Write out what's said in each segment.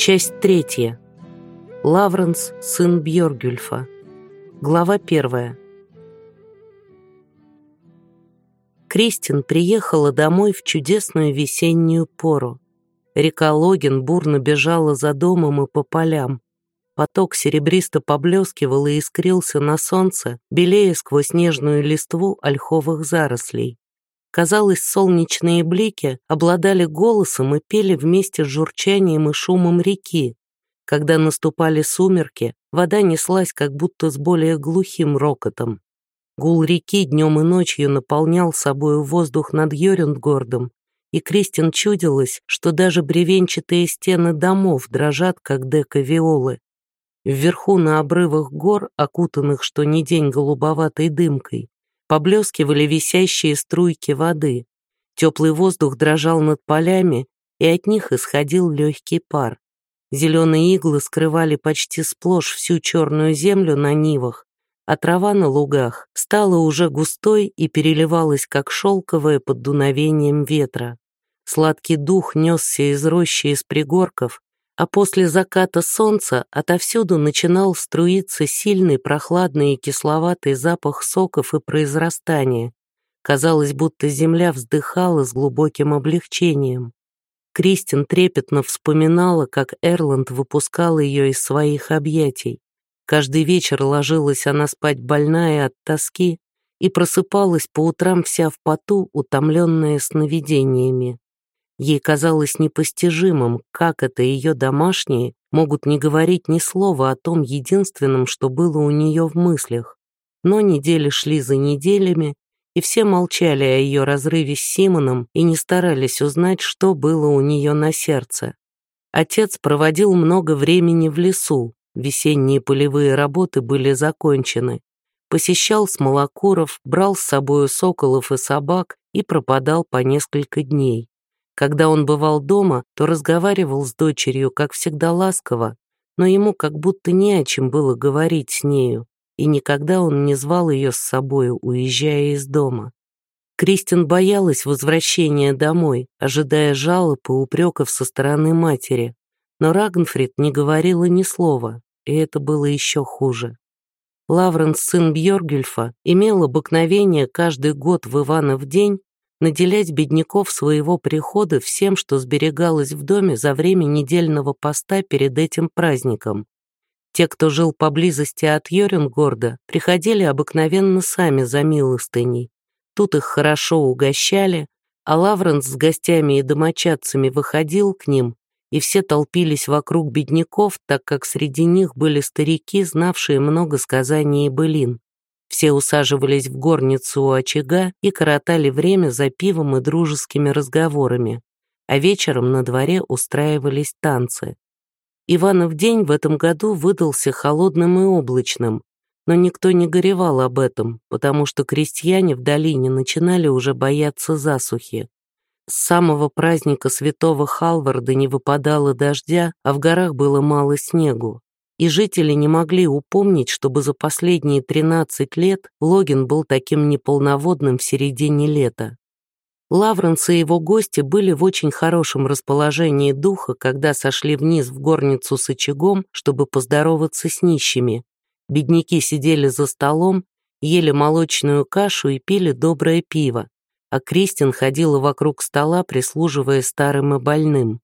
Часть третья. Лавренс, сын Бьоргюльфа. Глава первая. Кристин приехала домой в чудесную весеннюю пору. Река Логин бурно бежала за домом и по полям. Поток серебристо поблескивал и искрился на солнце, белея сквозь нежную листву ольховых зарослей. Казалось, солнечные блики обладали голосом и пели вместе с журчанием и шумом реки. Когда наступали сумерки, вода неслась как будто с более глухим рокотом. Гул реки днем и ночью наполнял собою воздух над Йорюндгордом, и Кристин чудилось, что даже бревенчатые стены домов дрожат, как дека-виолы. Вверху на обрывах гор, окутанных что ни день голубоватой дымкой, поблескивали висящие струйки воды. Теплый воздух дрожал над полями, и от них исходил легкий пар. Зеленые иглы скрывали почти сплошь всю черную землю на нивах, а трава на лугах стала уже густой и переливалась, как шелковая под дуновением ветра. Сладкий дух несся из рощи из пригорков, а после заката солнца отовсюду начинал струиться сильный прохладный и кисловатый запах соков и произрастания. Казалось, будто земля вздыхала с глубоким облегчением. Кристин трепетно вспоминала, как Эрланд выпускал ее из своих объятий. Каждый вечер ложилась она спать больная от тоски и просыпалась по утрам вся в поту, утомленная сновидениями. Ей казалось непостижимым, как это ее домашние могут не говорить ни слова о том единственном, что было у нее в мыслях. Но недели шли за неделями, и все молчали о ее разрыве с Симоном и не старались узнать, что было у нее на сердце. Отец проводил много времени в лесу, весенние полевые работы были закончены. Посещал смолокуров, брал с собою соколов и собак и пропадал по несколько дней. Когда он бывал дома, то разговаривал с дочерью, как всегда ласково, но ему как будто не о чем было говорить с нею, и никогда он не звал ее с собою, уезжая из дома. Кристин боялась возвращения домой, ожидая жалоб и упреков со стороны матери, но Рагнфрид не говорила ни слова, и это было еще хуже. Лавренс, сын Бьоргюльфа, имел обыкновение каждый год в Иванов день наделять бедняков своего прихода всем, что сберегалось в доме за время недельного поста перед этим праздником. Те, кто жил поблизости от Йоренгорда, приходили обыкновенно сами за милостыней. Тут их хорошо угощали, а Лавренс с гостями и домочадцами выходил к ним, и все толпились вокруг бедняков, так как среди них были старики, знавшие много сказаний и былин. Все усаживались в горницу у очага и коротали время за пивом и дружескими разговорами, а вечером на дворе устраивались танцы. Иванов день в этом году выдался холодным и облачным, но никто не горевал об этом, потому что крестьяне в долине начинали уже бояться засухи. С самого праздника святого Халварда не выпадало дождя, а в горах было мало снегу и жители не могли упомнить, чтобы за последние 13 лет Логин был таким неполноводным в середине лета. Лавренс и его гости были в очень хорошем расположении духа, когда сошли вниз в горницу с очагом, чтобы поздороваться с нищими. Бедняки сидели за столом, ели молочную кашу и пили доброе пиво, а Кристин ходила вокруг стола, прислуживая старым и больным.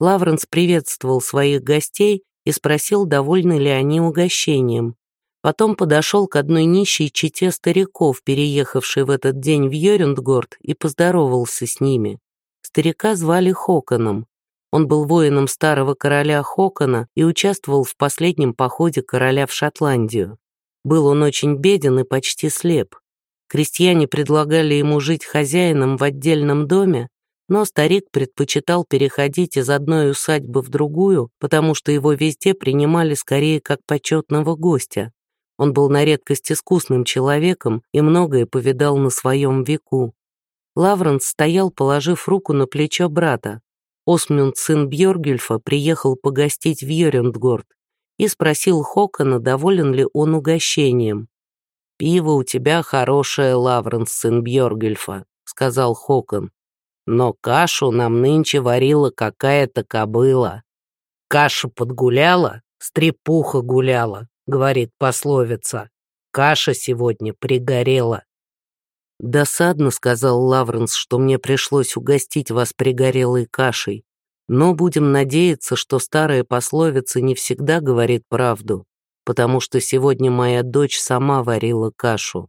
Лавренс приветствовал своих гостей и спросил, довольны ли они угощением. Потом подошел к одной нищей чете стариков, переехавшей в этот день в Йорюндгорд, и поздоровался с ними. Старика звали Хоконом. Он был воином старого короля Хокона и участвовал в последнем походе короля в Шотландию. Был он очень беден и почти слеп. Крестьяне предлагали ему жить хозяином в отдельном доме, но старик предпочитал переходить из одной усадьбы в другую, потому что его везде принимали скорее как почетного гостя. Он был на редкость искусным человеком и многое повидал на своем веку. Лавренс стоял, положив руку на плечо брата. Осмюнд, сын Бьоргюльфа, приехал погостить в Йорюндгорд и спросил Хокона, доволен ли он угощением. «Пиво у тебя хорошее, Лавренс, сын Бьоргюльфа», — сказал Хокон но кашу нам нынче варила какая-то кобыла». Каша подгуляла, стрепуха гуляла, говорит пословица. Каша сегодня пригорела. «Досадно», — сказал Лавренс, — «что мне пришлось угостить вас пригорелой кашей. Но будем надеяться, что старая пословица не всегда говорит правду, потому что сегодня моя дочь сама варила кашу».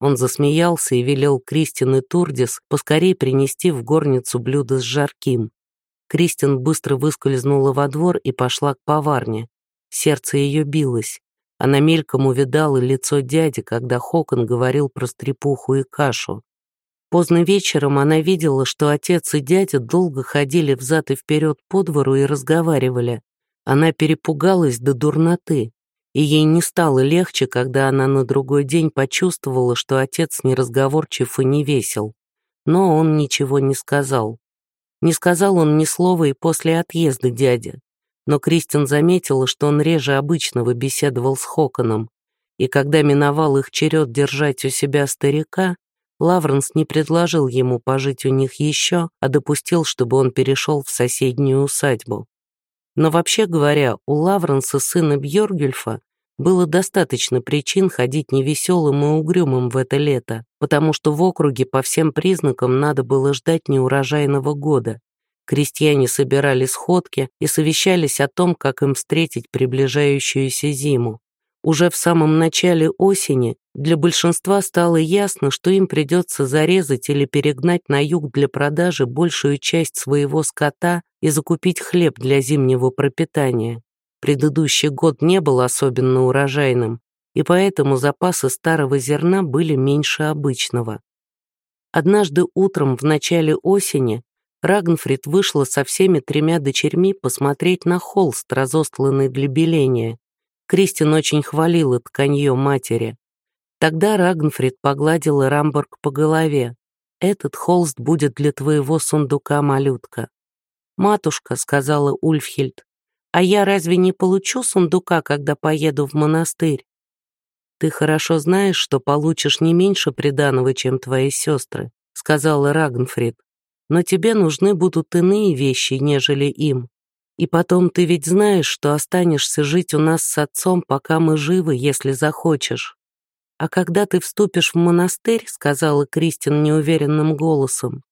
Он засмеялся и велел Кристин и Турдис поскорей принести в горницу блюдо с жарким. Кристин быстро выскользнула во двор и пошла к поварне. Сердце ее билось. Она мельком увидала лицо дяди, когда Хокон говорил про стрепуху и кашу. Поздно вечером она видела, что отец и дядя долго ходили взад и вперед по двору и разговаривали. Она перепугалась до дурноты, и ей не стало легче, когда она на другой день почувствовала, что отец неразговорчив и не весел. Но он ничего не сказал. Не сказал он ни слова и после отъезда дяди но Кристин заметила, что он реже обычного беседовал с Хоконом, и когда миновал их черед держать у себя старика, Лавренс не предложил ему пожить у них еще, а допустил, чтобы он перешел в соседнюю усадьбу. Но вообще говоря, у Лавренса, сына Бьоргюльфа, было достаточно причин ходить невеселым и угрюмым в это лето, потому что в округе по всем признакам надо было ждать неурожайного года, Крестьяне собирали сходки и совещались о том, как им встретить приближающуюся зиму. Уже в самом начале осени для большинства стало ясно, что им придется зарезать или перегнать на юг для продажи большую часть своего скота и закупить хлеб для зимнего пропитания. Предыдущий год не был особенно урожайным, и поэтому запасы старого зерна были меньше обычного. Однажды утром в начале осени Рагнфрид вышла со всеми тремя дочерьми посмотреть на холст, разостланный для беления. Кристин очень хвалила тканье матери. Тогда Рагнфрид погладила Рамборг по голове. «Этот холст будет для твоего сундука, малютка». «Матушка», — сказала Ульфхильд, «а я разве не получу сундука, когда поеду в монастырь?» «Ты хорошо знаешь, что получишь не меньше приданого, чем твои сестры», — сказала Рагнфрид но тебе нужны будут иные вещи, нежели им. И потом ты ведь знаешь, что останешься жить у нас с отцом, пока мы живы, если захочешь. А когда ты вступишь в монастырь, сказала Кристин неуверенным голосом,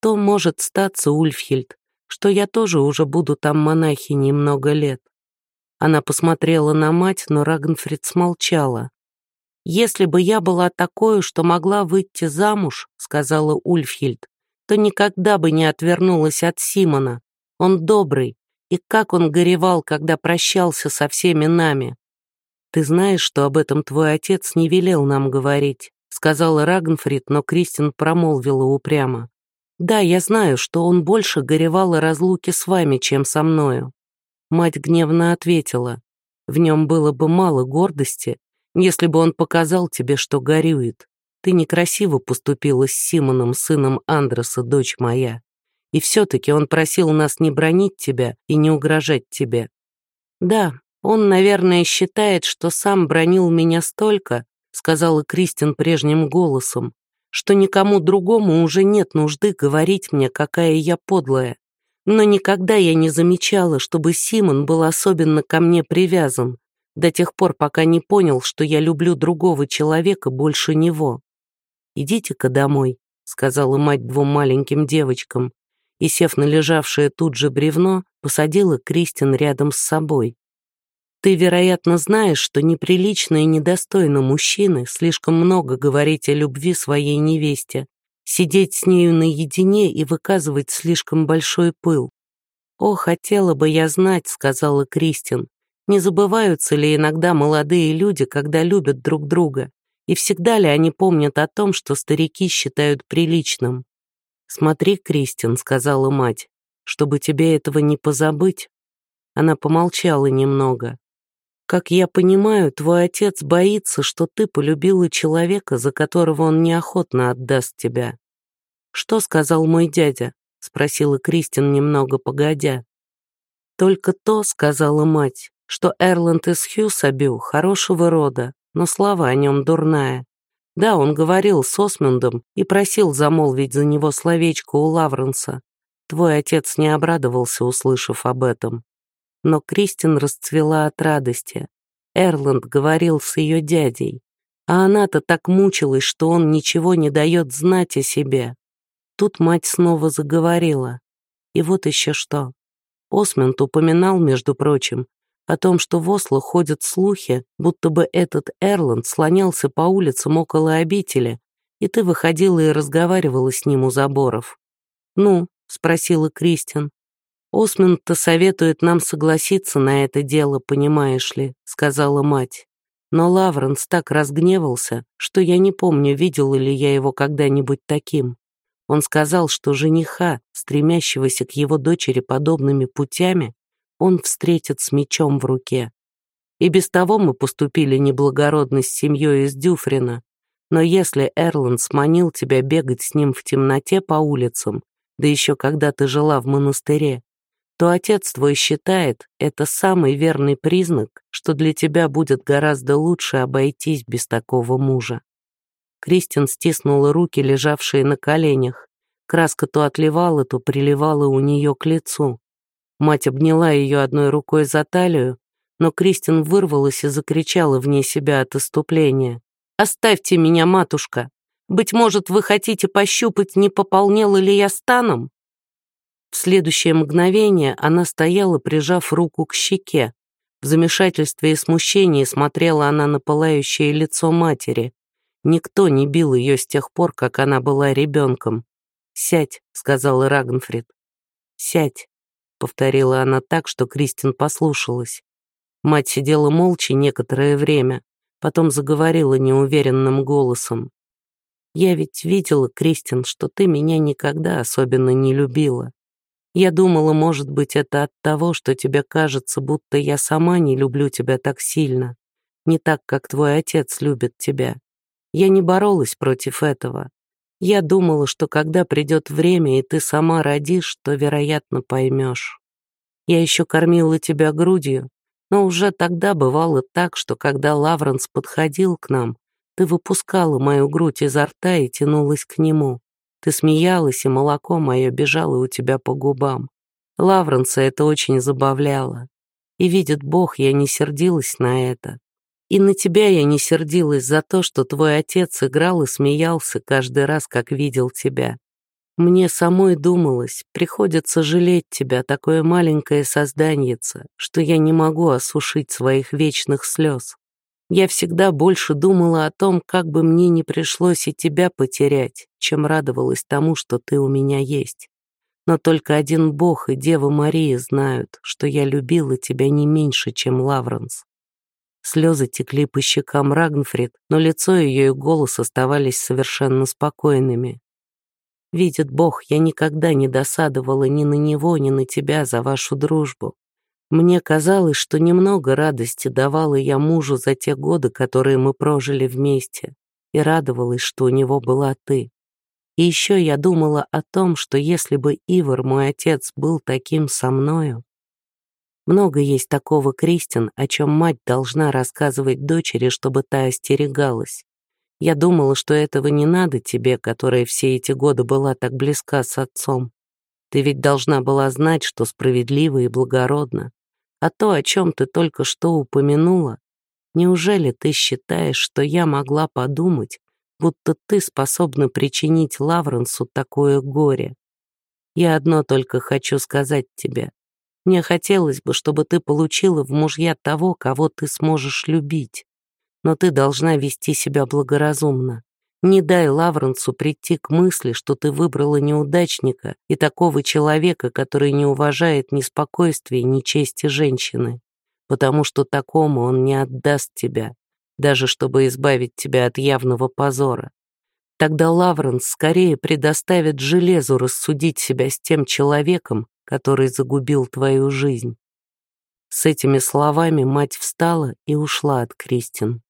то может статься, Ульфхильд, что я тоже уже буду там монахиней много лет. Она посмотрела на мать, но Рагнфрид смолчала. «Если бы я была такой, что могла выйти замуж», — сказала Ульфхильд, то никогда бы не отвернулась от Симона. Он добрый, и как он горевал, когда прощался со всеми нами. «Ты знаешь, что об этом твой отец не велел нам говорить», сказала Рагнфрид, но Кристин промолвила упрямо. «Да, я знаю, что он больше горевал о разлуке с вами, чем со мною». Мать гневно ответила, «В нем было бы мало гордости, если бы он показал тебе, что горюет. Ты некрасиво поступила с Симоном, сыном Андреса, дочь моя. И все-таки он просил нас не бронить тебя и не угрожать тебе. Да, он, наверное, считает, что сам бронил меня столько, сказала Кристин прежним голосом, что никому другому уже нет нужды говорить мне, какая я подлая. Но никогда я не замечала, чтобы Симон был особенно ко мне привязан, до тех пор, пока не понял, что я люблю другого человека больше него. «Идите-ка домой», — сказала мать двум маленьким девочкам, и, сев на лежавшее тут же бревно, посадила Кристин рядом с собой. «Ты, вероятно, знаешь, что неприлично и недостойно мужчины слишком много говорить о любви своей невесте, сидеть с нею наедине и выказывать слишком большой пыл. «О, хотела бы я знать», — сказала Кристин, «не забываются ли иногда молодые люди, когда любят друг друга? И всегда ли они помнят о том, что старики считают приличным? «Смотри, Кристин», — сказала мать, — «чтобы тебе этого не позабыть». Она помолчала немного. «Как я понимаю, твой отец боится, что ты полюбила человека, за которого он неохотно отдаст тебя». «Что сказал мой дядя?» — спросила Кристин немного погодя. «Только то», — сказала мать, — «что Эрланд из Хьюсабю хорошего рода, но слава о нем дурная. Да, он говорил с Осмундом и просил замолвить за него словечко у Лавренса. Твой отец не обрадовался, услышав об этом. Но Кристин расцвела от радости. Эрланд говорил с ее дядей. А она-то так мучилась, что он ничего не дает знать о себе. Тут мать снова заговорила. И вот еще что. Осмонд упоминал, между прочим, о том, что в Осло ходят слухи, будто бы этот Эрланд слонялся по улицам около обители, и ты выходила и разговаривала с ним у заборов. «Ну?» — спросила Кристин. «Осмонд-то советует нам согласиться на это дело, понимаешь ли», — сказала мать. Но Лавренс так разгневался, что я не помню, видела ли я его когда-нибудь таким. Он сказал, что жениха, стремящегося к его дочери подобными путями, он встретит с мечом в руке. И без того мы поступили неблагородно с семьей из Дюфрина. Но если Эрланд сманил тебя бегать с ним в темноте по улицам, да еще когда ты жила в монастыре, то отец твой считает это самый верный признак, что для тебя будет гораздо лучше обойтись без такого мужа. Кристин стиснула руки, лежавшие на коленях. Краска то отливала, то приливала у нее к лицу. Мать обняла ее одной рукой за талию, но Кристин вырвалась и закричала вне себя от иступления. «Оставьте меня, матушка! Быть может, вы хотите пощупать, не пополнела ли я станом?» Следующее мгновение она стояла, прижав руку к щеке. В замешательстве и смущении смотрела она на пылающее лицо матери. Никто не бил ее с тех пор, как она была ребенком. «Сядь», — сказала Рагнфрид. «Сядь», — повторила она так, что Кристин послушалась. Мать сидела молча некоторое время, потом заговорила неуверенным голосом. «Я ведь видела, Кристин, что ты меня никогда особенно не любила. Я думала, может быть, это от того, что тебе кажется, будто я сама не люблю тебя так сильно, не так, как твой отец любит тебя. Я не боролась против этого. Я думала, что когда придет время, и ты сама родишь, то, вероятно, поймешь. Я еще кормила тебя грудью, но уже тогда бывало так, что когда Лавренс подходил к нам, ты выпускала мою грудь изо рта и тянулась к нему. Ты смеялась, и молоко мое бежало у тебя по губам. Лавренса это очень забавляло. И видит Бог, я не сердилась на это. И на тебя я не сердилась за то, что твой отец играл и смеялся каждый раз, как видел тебя. Мне самой думалось, приходится жалеть тебя, такое маленькое созданьице, что я не могу осушить своих вечных слез. Я всегда больше думала о том, как бы мне не пришлось и тебя потерять, чем радовалась тому, что ты у меня есть. Но только один Бог и Дева Мария знают, что я любила тебя не меньше, чем Лавренс. Слезы текли по щекам Рагнфрид, но лицо ее и голос оставались совершенно спокойными. Видит Бог, я никогда не досадовала ни на него, ни на тебя за вашу дружбу. Мне казалось, что немного радости давала я мужу за те годы, которые мы прожили вместе, и радовалась, что у него была ты. И еще я думала о том, что если бы Ивар, мой отец, был таким со мною, много есть такого, Кристин, о чем мать должна рассказывать дочери, чтобы та остерегалась. Я думала, что этого не надо тебе, которая все эти годы была так близка с отцом. Ты ведь должна была знать, что справедливо и благородно. А то, о чем ты только что упомянула, неужели ты считаешь, что я могла подумать, будто ты способна причинить Лавренсу такое горе? Я одно только хочу сказать тебе. Мне хотелось бы, чтобы ты получила в мужья того, кого ты сможешь любить. Но ты должна вести себя благоразумно. Не дай Лавренсу прийти к мысли, что ты выбрала неудачника и такого человека, который не уважает ни спокойствия, ни чести женщины, потому что такому он не отдаст тебя, даже чтобы избавить тебя от явного позора. Тогда Лавренс скорее предоставит железу рассудить себя с тем человеком, который загубил твою жизнь. С этими словами мать встала и ушла от Кристин.